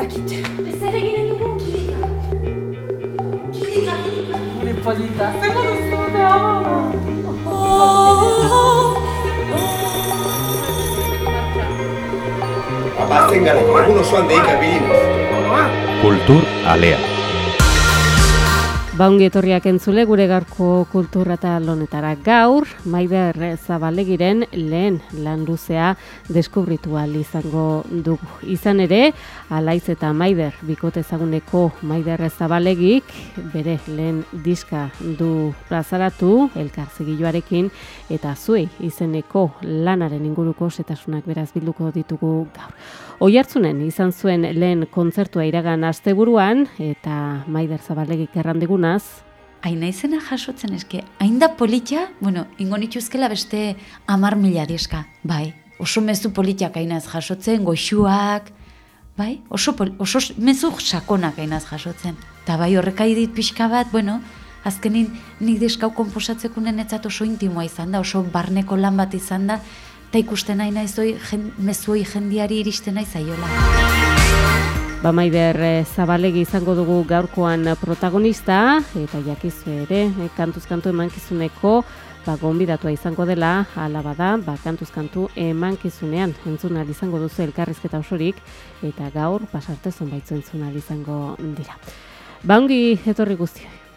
dakit. Ez ere ginen dugu kilika. Kilika, kilika. Gure polita, zer duzu da? Abazen gara, egun osoan deika bilinez. Kultur Alea. Baungi etorriak entzule gure garko kultura eta lonetara gaur, Maider Zabalegiren lehen lan luzea deskubritu ahal izango dugu. Izan ere, Alaiz eta Maider bikote ezaguneko Maider Zabalegik bere lehen diska du plazaratu elkar zigiloarekin eta zuei izeneko lanaren inguruko setasunak beraz bilduko ditugu gaur. Oihartzunen izan zuen lehen kontzertua iragan asteburuan eta Maider Zabalegik errandigunaz Aina izena jasotzen eske, hain da politia, bueno, ingo nituzkela beste amar mila diska, bai. Oso mezu politiak ainaz jasotzen, goxuak, bai, oso, pol, oso mezu sakonak ainaz jasotzen. Ta bai horreka dit pixka bat, bueno, azkenin nik diskau komposatzeko nenetzat oso intimoa izan da, oso barneko lan bat izan da, eta ikusten nahi naizoi jen, mezuoi jendiari iristen nahi zaiola. Ba Maider eh, Zabalegi izango dugu gaurkoan protagonista eta jakizu ere eh, kantuz kantu emankizuneko ba gonbidatua izango dela hala bada ba kantuz kantu emankizunean entzuna izango duzu elkarrizketa osorik eta gaur pasarte zonbait entzuna izango dira. Ba ongi etorri guztioi.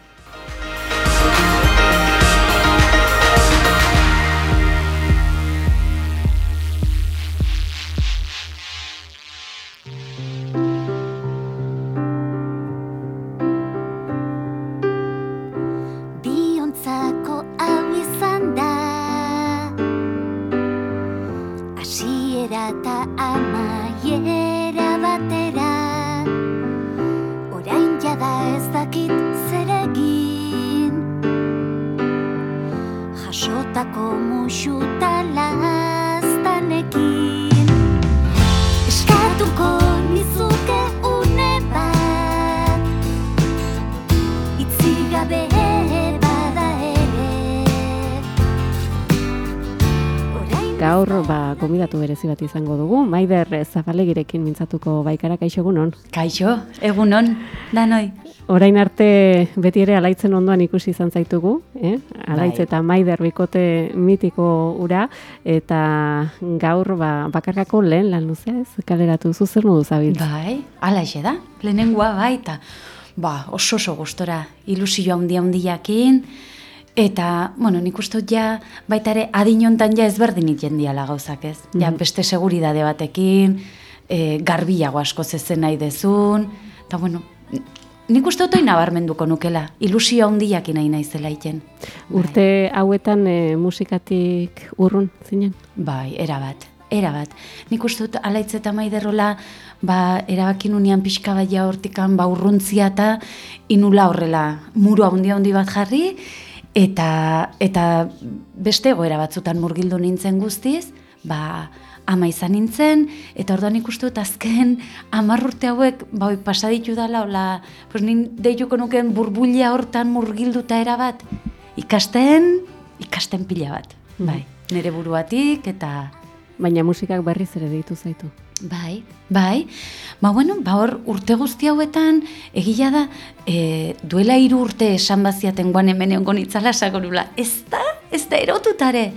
Gaur ba gonbidatu berezi bat izango dugu Maider Zabalegirekin mintzatuko baikara kaixo egunon. Kaixo, egunon, danoi. Orain arte beti ere alaitzen ondoan ikusi izan zaitugu, eh? Alaitz Bai. eta Maider bikote mitiko ura eta gaur ba, bakarkako lehen lan luzea ez kaleratu zu zer modu zabiltz. Bai, ala da, lehenengoa bai, eta ba, oso oso gustora ilusio handia handiakin, eta, bueno, nik uste dut ja, baita ere, adin hontan ja ezberdin jendiala gauzak ez. Ja, Mhm. beste seguridade batekin, e, garbiago asko zezen nahi dezun, eta bueno, nik uste dut nabarmenduko nukela, ilusio handiakin nahi naizela iten. Urte hauetan e, musikatik urrun zinen? Bai, erabat, erabat. Nik uste dut alaitz eta maiderrola, ba, erabakin unian pixka bat ja hortikan, ba, urruntzia eta inula horrela muru handi handi bat jarri, eta, eta beste egoera batzutan murgildu nintzen guztiz, ba, ama izan nintzen, eta orduan ikustu dut azken hamar urte hauek, ba, hoi, pasa ditu dala, hola, pues, nin deituko nuken burbulia hortan murgilduta erabat, ikasten, ikasten pila bat, Mhm. bai, nire buruatik, eta Baina musikak berriz ere deitu zaitu. Bai, bai. Ba, bueno, ba, hor urte guzti hauetan, egia da, e, duela hiru urte esan baziaten guan hemen egon gonitzala sakorula. Ez da, ez da erotutare.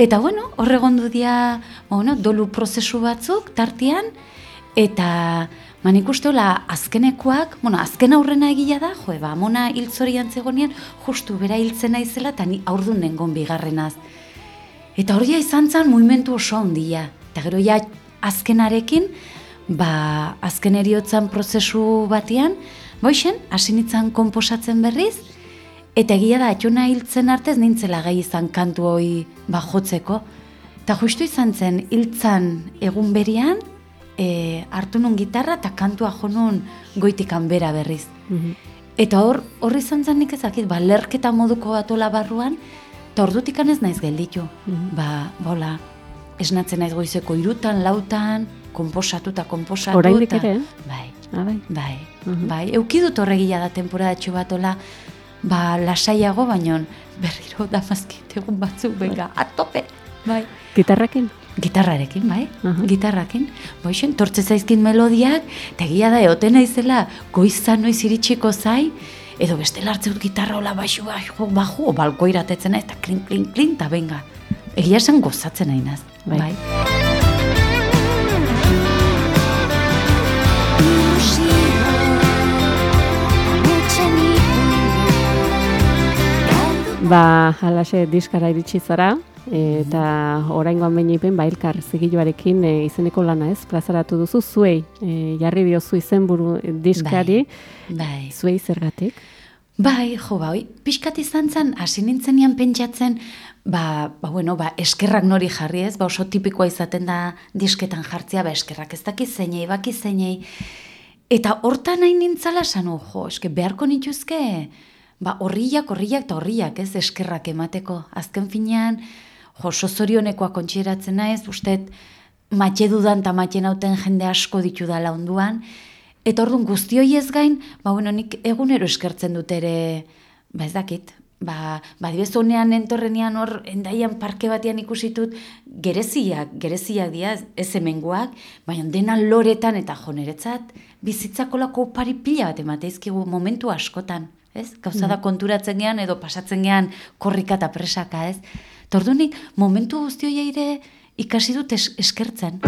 Eta, bueno, hor egondu dia, ba, bueno, dolu prozesu batzuk tartean, eta Man ikuste hola azkenekoak, bueno, azken aurrena egia da, jo, ba, mona hiltzorian zegonean, justu bera hiltzen naizela, eta ni aurdun nengon bigarrenaz. Eta hori izan zen mugimendu oso handia. Eta gero ja azkenarekin, ba, azken eriotzan prozesu batean, boixen, hasi nintzen komposatzen berriz, eta egia da, atxona hiltzen artez nintzela gai izan kantu hoi ba, jotzeko. Eta justu izan zen, hiltzan egun berian, e, hartu nun gitarra eta kantua jo nun goitikan bera berriz. Mhm. Eta hor, horri izan zen nik ezakit, ba, lerketa moduko batola barruan, eta ordutik ez naiz gelditu. Mhm. Ba, bola, esnatzen naiz goizeko irutan, lautan, komposatu eta komposatu. Oraindik ere, eh? Bai, Ah, bai. bai, Mhm. bai. Euki dut horregia da temporadatxo batola, ba, lasaiago, baino berriro damazkit egun batzuk, benga, atope. Bai, Gitarrakin? Gitarrarekin, bai? Aha. Gitarrakin. Boixen, tortze zaizkin melodiak, eta egia da, eoten naizela, goizan noiz iritsiko zai, edo beste hartze dut gitarra hola baxu, baxu, baxu, balko iratetzen naiz, eta klin, klin, klin, eta benga. Egia esan gozatzen nahi naz. Bai. bai. Ba, halaxe diskara iritsi zara, eta oraingoan behin ipen, ba, elkar zigiluarekin e, izeneko lana ez, plazaratu duzu, zuei, e, jarri diozu izenburu diskari, Bai. zuei zergatik. Bai, jo, ba, pixkat izan zen, hasi nintzenean pentsatzen, ba, ba, bueno, ba, eskerrak nori jarri ez, ba, oso tipikoa izaten da disketan jartzea, ba, eskerrak ez daki zeinei, baki zeinei, eta hortan nahi nintzala esan, jo, eske beharko nituzke, ba, horriak, horriak eta horriak, ez, eskerrak emateko, azken finean, jo, oso zorionekoa kontxeratzen naiz, ustet, matxe dudan eta matxe nauten jende asko ditu dala onduan, Eta orduan guztioi ez gain, ba, bueno, nik egunero eskertzen dut ere, ba ez dakit, ba, ba honean entorrenean hor, endaian parke batean ikusitut, gereziak, gereziak dira, ez hemengoak, baina dena loretan eta joneretzat, bizitzakolako pari pila bat emateizkigu momentu askotan, ez? Gauza da konturatzen gean edo pasatzen gean korrika eta presaka, ez? Eta orduan nik momentu guztioi ere ikasi dut es eskertzen.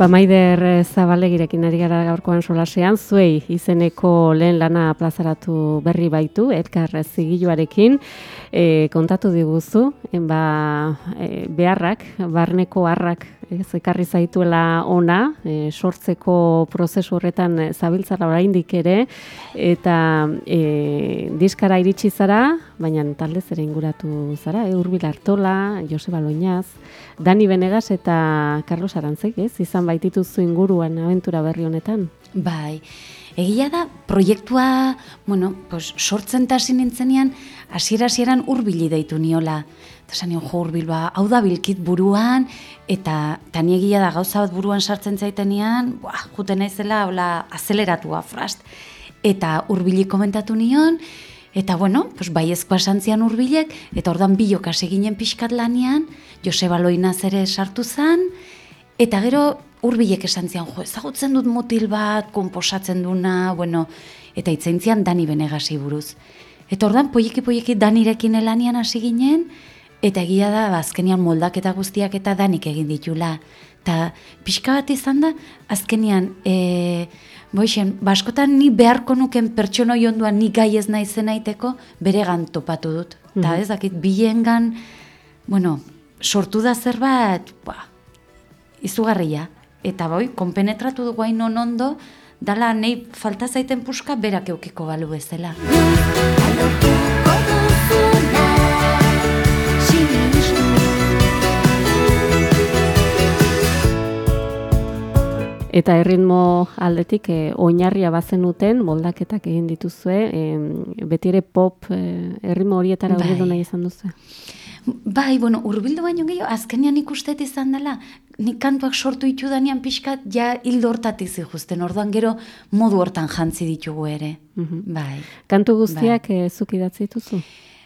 Ba, eh, Zabalegirekin ari gara gaurkoan solasean, zuei izeneko lehen lana plazaratu berri baitu, elkar zigiluarekin, e, kontatu diguzu, en ba, e, beharrak, barneko harrak ez ekarri zaituela ona, e, sortzeko prozesu horretan zabiltzara oraindik ere, eta e, diskara iritsi zara, baina talde ere inguratu zara, e, Urbil Artola, Joseba Loinaz, Dani Benegas eta Carlos Arantzek, ez? Izan baitituzu inguruan abentura berri honetan. Bai, egia da, proiektua, bueno, pues, sortzen eta hasi nintzenean, hasiera hasieran urbili deitu niola. Eta nion, jo, urbil, ba, hau da bilkit buruan, eta tani egia da gauza bat buruan sartzen zaitenean, buah, juten naizela, hola, azeleratua, frast. Eta urbili komentatu nion, eta bueno, pues, bai ezkoa urbilek, eta ordan bilok hasi ginen pixkat lanian, Joseba Loinaz ere sartu zen, Eta gero hurbilek esan zian, jo, ezagutzen dut mutil bat, konposatzen duna, bueno, eta itzaintzian Dani Benegasi buruz. Eta ordan poieki poieki Danirekin elanian hasi ginen, eta egia da, ba, azkenian moldaketa guztiak eta Danik egin ditula. Eta pixka bat izan da, azkenian, e, boixen, baskotan ni beharko nuken pertsono onduan ni gai ez naizen aiteko, beregan topatu dut. Eta ez dakit, bilengan, bueno, sortu da zerbait, ba, izugarria. Eta boi, konpenetratu dugu hain ondo, dala nei falta zaiten puska berak eukiko balu bezala. Eta erritmo aldetik e, oinarria bazenuten moldaketak egin dituzue, e, beti ere pop e, erritmo horietara Bai. nahi izan duzu. Bai, bueno, urbildu baino gehiago, azkenean ikustet izan dela, nik kantuak sortu ditu danean pixkat, ja hildo hortatik zikusten, orduan gero modu hortan jantzi ditugu ere. Mhm. Bai. Kantu guztiak e, zuk idatzi dituzu?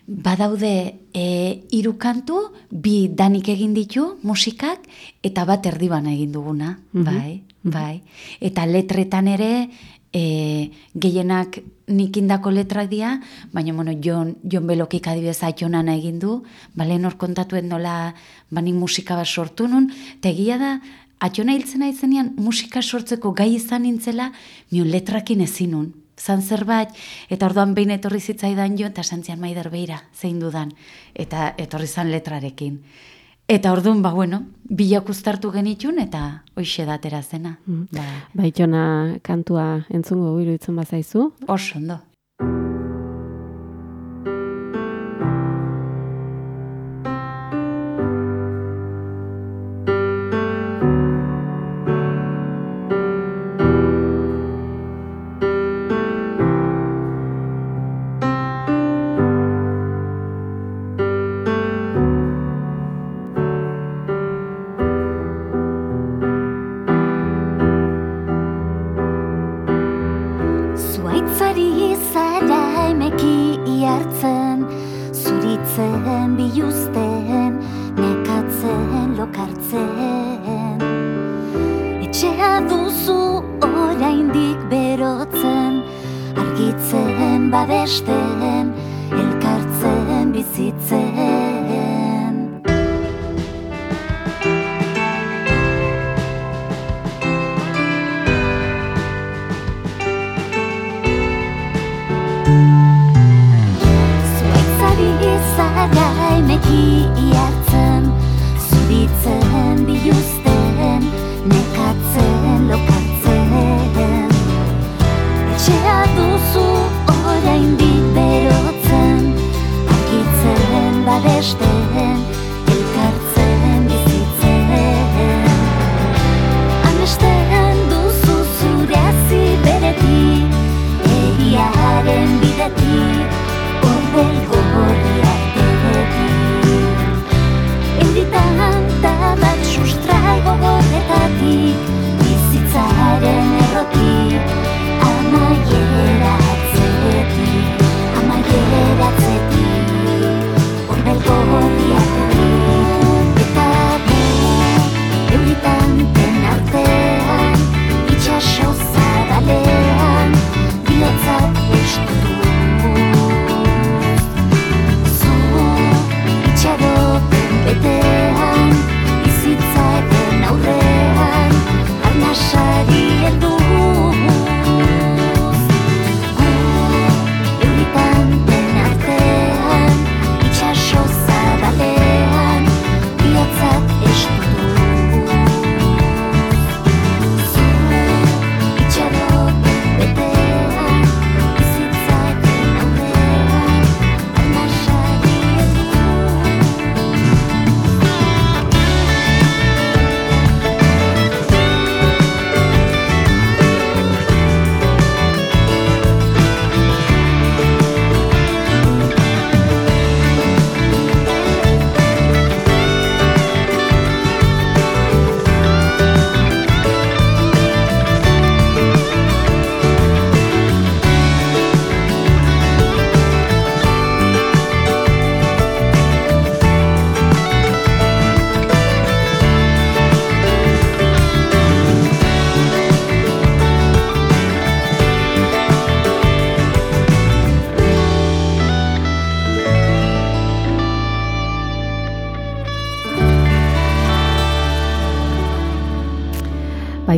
badaude e, hiru kantu, bi danik egin ditu musikak, eta bat erdibana egin duguna, bai, bai. Eta letretan ere, e, gehienak nik indako letrak dira, baina bueno, Jon, Jon Belokik adibidez aitonana egin du, ba, lehen hor kontatuen nola ba, nik musika bat sortu nun, eta egia da, atxona hiltzen aizenean musika sortzeko gai izan nintzela, mion letrakin ezin nun. Zan zerbait, eta orduan behin etorri zitzaidan jo, eta santzian maider beira, zein dudan, eta etorri zan letrarekin. Eta orduan, ba, bueno, bilak uztartu genitun, eta hoxe datera zena. Ba, Baitona kantua entzungo iruditzen bazaizu. oso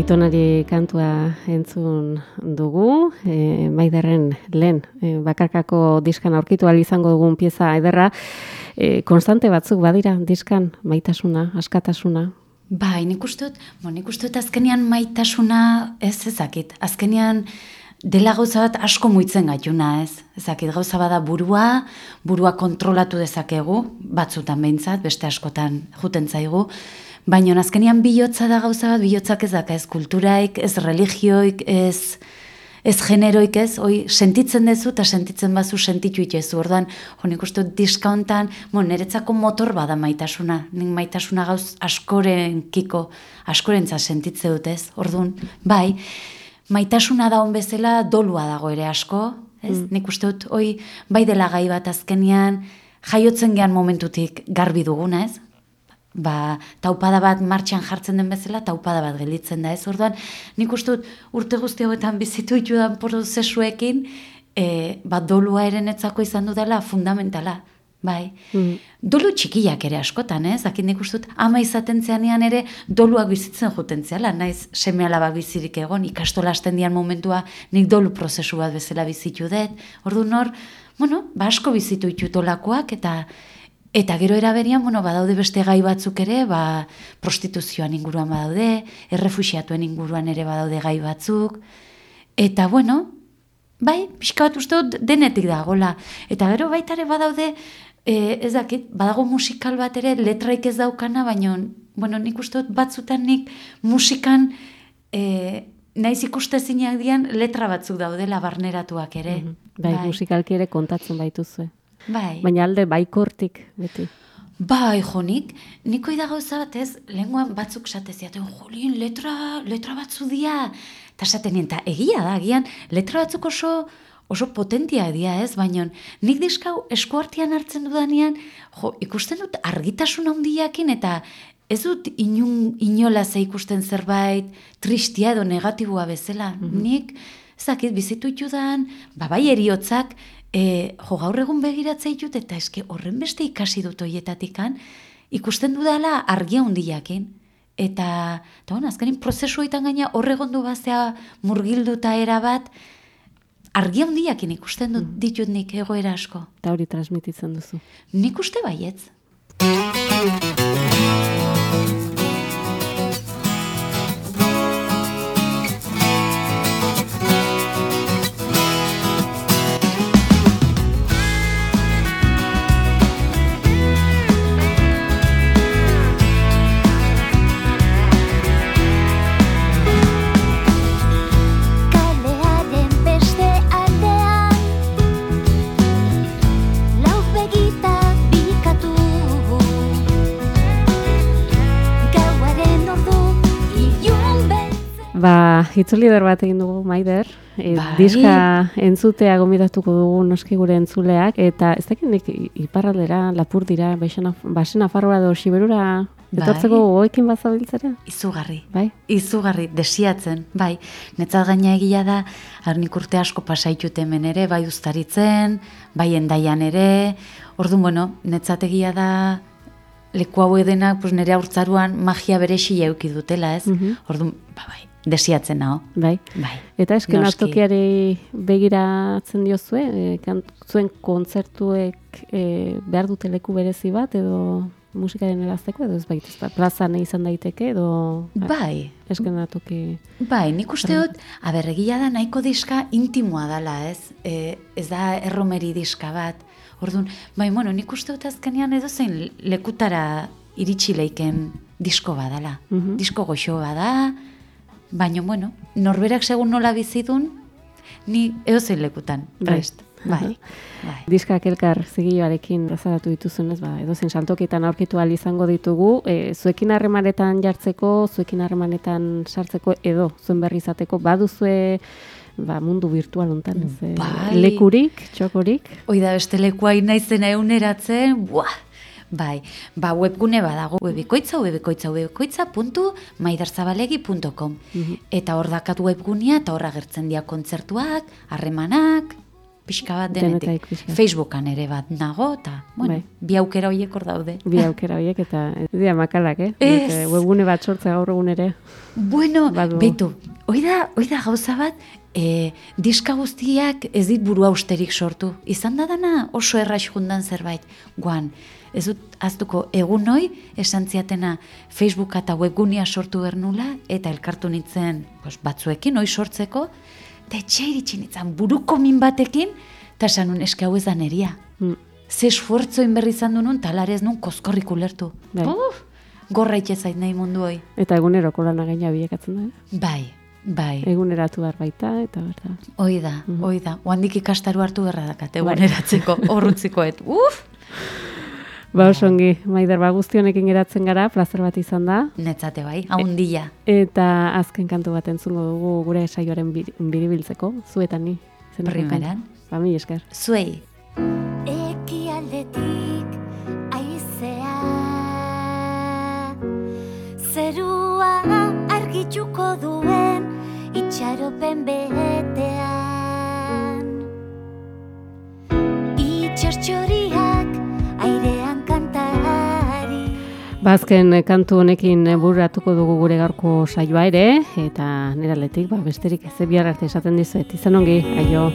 Baitonari kantua entzun dugu, e, maiderren lehen e, bakarkako diskan aurkitu izango dugun pieza ederra, e, konstante batzuk badira diskan maitasuna, askatasuna. Bai, nik uste dut, bo, nik uste dut azkenean maitasuna ez ezakit. Azkenean dela gauza bat asko muitzen gaituna, ez? Ezakit, gauza bada burua, burua kontrolatu dezakegu, batzutan behintzat, beste askotan juten zaigu, baina azkenean bihotza da gauza bat, bihotzak ez daka, ez kulturaik, ez religioik, ez ez generoik ez, hoi sentitzen dezu eta sentitzen bazu sentitu itezu. Orduan, jo, nik uste dut diska hontan, bo, niretzako motor bada maitasuna. Nik maitasuna gauz askorenkiko, askorentzat sentitze dut ez. Orduan, bai, maitasuna da on bezala dolua dago ere asko, ez? Nik uste dut, hoi, bai dela gai bat azkenean, jaiotzen gehan momentutik garbi duguna, ez? Ba, taupada bat martxan jartzen den bezala, taupada bat gelditzen da, ez? Orduan, nik uste dut, urte guzti hauetan bizitu itudan prozesuekin, e, ba, dolua erenetzako izan dudala fundamentala, bai. Dolu txikiak ere askotan, ez? Dakit nik uste dut, ama izaten zeanean ere doluak bizitzen juten zehala, naiz seme alabak bizirik egon, ikastola hasten dian momentua nik dolu prozesu bat bezala bizitu dut. Ordu nor, bueno, ba asko bizitu itutolakoak eta Eta gero eraberian, bueno, badaude beste gai batzuk ere, ba, prostituzioan inguruan badaude, errefuxiatuen inguruan ere badaude gai batzuk. Eta, bueno, bai, pixka bat uste dut denetik dagola. Eta gero baita ere badaude, e, ez dakit, badago musikal bat ere letraik ez daukana, baina, bueno, nik uste dut batzutan nik musikan, e, naiz ikuste zinak dian letra batzuk daudela barneratuak ere. Bai, musikalki ere kontatzen baituzue. Bai. Baina alde baikortik, beti. Bai, jonik, niko da gauza bat ez, lenguan batzuk sate ziaten, jolien, letra, letra batzu dia. Eta esaten eta egia da, agian, letra batzuk oso, oso potentia dia ez, baina nik diskau eskuartian hartzen dudanean, jo, ikusten dut argitasun handiakin eta ez dut inun, inola ze ikusten zerbait tristia edo negatiboa bezala. Nik, zakit, bizitu itudan, babai eriotzak, e, jo gaur egun begiratzea ditut eta eske horren beste ikasi dut hoietatikan, ikusten dudala argia handiakin. Eta, eta bueno, azkenin prozesuetan gaina horregondu bazea murgilduta era bat, argi handiakin ikusten dut ditut nik egoera asko. Eta hori transmititzen duzu. Nik uste baietz. Itzuli bat egin dugu, Maider. E, Bai. Diska entzutea gomidatuko dugu noski gure entzuleak, eta ez dakit nik iparraldera, lapur dira, basen, basen afarroa edo siberura, Bai. etortzeko goekin bazabiltzera? Izugarri. Bai? Izugarri, desiatzen, bai. Netzat gaina egia da, arnik urte asko pasaitut hemen ere, bai ustaritzen, bai endaian ere, orduan, bueno, netzat egia da, leku hau edenak, pues nire aurtzaruan magia beresi euki dutela, ez? Mhm. Orduan, ba, bai, desiatzen nao. Bai. Bai. Eta esken Noski. tokiari begiratzen diozue, e, kan, zuen kontzertuek e, behar dute leku berezi bat, edo musikaren erazteko, edo ez baita, ez plazan izan daiteke, edo Bai, esken toki... Bai, nik uste dut, aber, egia da nahiko diska intimoa dela, ez? E, ez da erromeri diska bat. Orduan, bai, bueno, nik uste dut azkenean edo zein lekutara iritsi leiken disko badala. Mhm. Disko goxo bada, baina, bueno, norberak segun nola bizidun, ni edo zein lekutan, Bai. prest. Bai, bai. Diskak elkar zigioarekin razaratu dituzunez, ba, edozein saltokietan aurkitu ahal izango ditugu, e, zuekin harremanetan jartzeko, zuekin harremanetan sartzeko, edo zuen berri izateko, baduzue ba, mundu virtual hontan, ez, e, Bai. lekurik, txokorik, Hoi da beste lekua naizena euneratzen, buah! Bai, ba webgune badago, webikoitza, webikoitza, webikoitza.maidarzabalegi.com Eta hor dakat webgunea eta hor agertzen dira kontzertuak, harremanak, pixka bat Denetaik denetik. pixka. Facebookan ere bat nago, eta, bueno, Bai. bi aukera horiek hor daude. bi aukera horiek, eta ez dira makalak, eh? Ez. Nik, e, webgune bat sortzea gaur egun ere. Bueno, Badu. beitu, hoi da, hoi da gauza bat, e, diska guztiak ez dit burua usterik sortu. Izan da dana oso erraix jundan zerbait. Guan, ez dut aztuko egun hoi, esan ziatena Facebooka eta webgunia sortu bernula, eta elkartu nintzen pues, batzuekin, hoi sortzeko, eta etxe iritsi nintzen buruko min batekin, eta esan nun eske hau ez da neria. Mm. Ze esfuerzo berri izan du nun, talarez nun koskorrik ulertu. Bai. Uf, gorra itxezait nahi mundu hoi. Eta eguneroko lana gaina bilakatzen da, eh? Bai, bai. eguneratu behar baita, eta berta. Hoi da, hoi da. Oandik ikastaru hartu berra dakate, Bai. eguneratzeko, horrutzikoet. Uf! Ba, oso ongi, maider, ba, guztionekin geratzen gara, plazer bat izan da, Netzate bai, haundila. eta azken kantu bat entzungo dugu gure saioaren bir- biribiltzeko, zuetan ni. Primeran. Ba, mi esker. Zuei. Ekialdetik aizea Zerua argitzuko duen itxaropen betean Bazken Ba, kantu honekin burratuko dugu gure gaurko saioa ere, eta neraletik, ba, besterik ez bihar arte esaten dizuet. Izan ongi, aio.